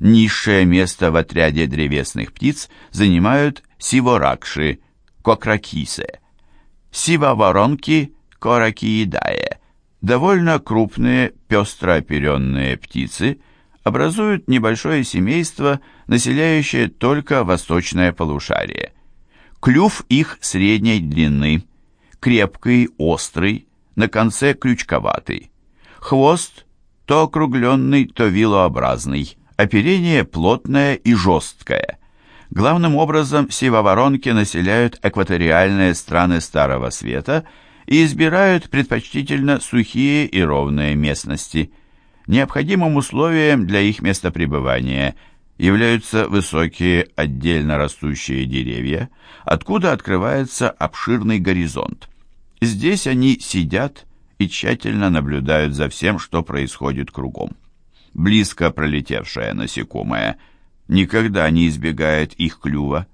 Низшее место в отряде древесных птиц занимают сиворакши, кокракисе. Сивоворонки, коракиидае. Довольно крупные пестрооперенные птицы образуют небольшое семейство, населяющее только восточное полушарие. Клюв их средней длины, крепкий, острый, на конце крючковатый. Хвост то округленный, то вилообразный, оперение плотное и жесткое. Главным образом сивоворонки населяют экваториальные страны Старого Света и избирают предпочтительно сухие и ровные местности. Необходимым условием для их места пребывания являются высокие отдельно растущие деревья, откуда открывается обширный горизонт. Здесь они сидят и тщательно наблюдают за всем, что происходит кругом. Близко пролетевшее насекомое никогда не избегает их клюва,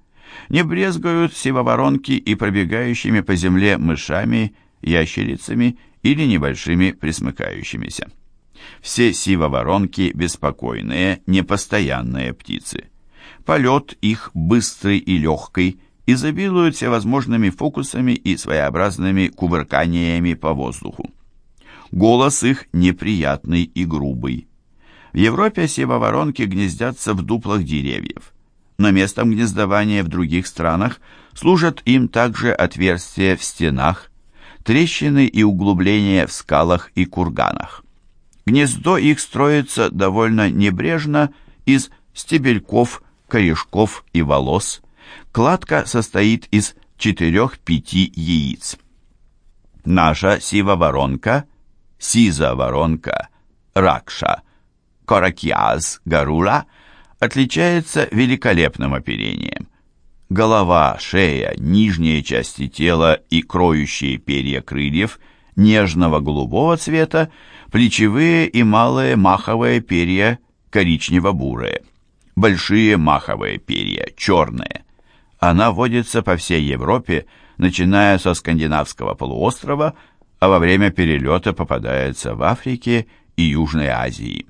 не брезгают сивоворонки и пробегающими по земле мышами, ящерицами или небольшими присмыкающимися. Все сивоворонки беспокойные, непостоянные птицы. Полет их быстрый и легкий, изобилуют всевозможными фокусами и своеобразными кувырканиями по воздуху. Голос их неприятный и грубый. В Европе севоворонки гнездятся в дуплах деревьев, но местом гнездования в других странах служат им также отверстия в стенах, трещины и углубления в скалах и курганах. Гнездо их строится довольно небрежно из стебельков, корешков и волос. Кладка состоит из четырех-пяти яиц. Наша сива-воронка, сиза-воронка, ракша, коракиаз, гарула отличается великолепным оперением. Голова, шея, нижние части тела и кроющие перья крыльев нежного голубого цвета, плечевые и малые маховые перья коричнево-бурые, большие маховые перья черные. Она водится по всей Европе, начиная со скандинавского полуострова, а во время перелета попадается в Африке и Южной Азии.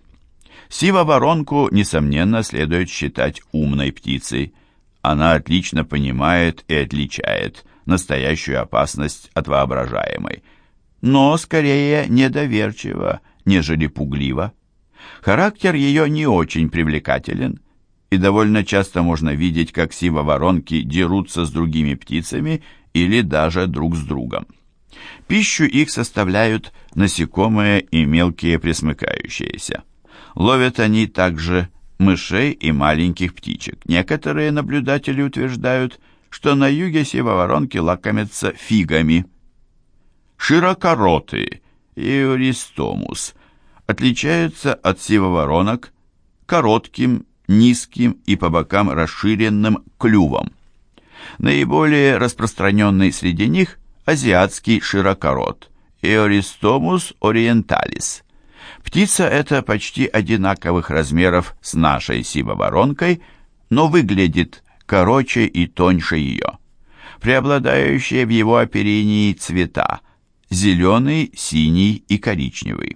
Сива-воронку, несомненно, следует считать умной птицей. Она отлично понимает и отличает настоящую опасность от воображаемой, но скорее недоверчива, нежели пуглива. Характер ее не очень привлекателен, и довольно часто можно видеть, как сива-воронки дерутся с другими птицами или даже друг с другом. Пищу их составляют насекомые и мелкие пресмыкающиеся. Ловят они также мышей и маленьких птичек. Некоторые наблюдатели утверждают, что на юге сивоворонки лакомятся фигами. Широкоротые Эористомус отличаются от сивоворонок коротким, низким и по бокам расширенным клювом. Наиболее распространенный среди них азиатский широкорот Эористомус ориенталис. Птица эта почти одинаковых размеров с нашей сивоворонкой, но выглядит короче и тоньше ее. Преобладающие в его оперении цвета – зеленый, синий и коричневый.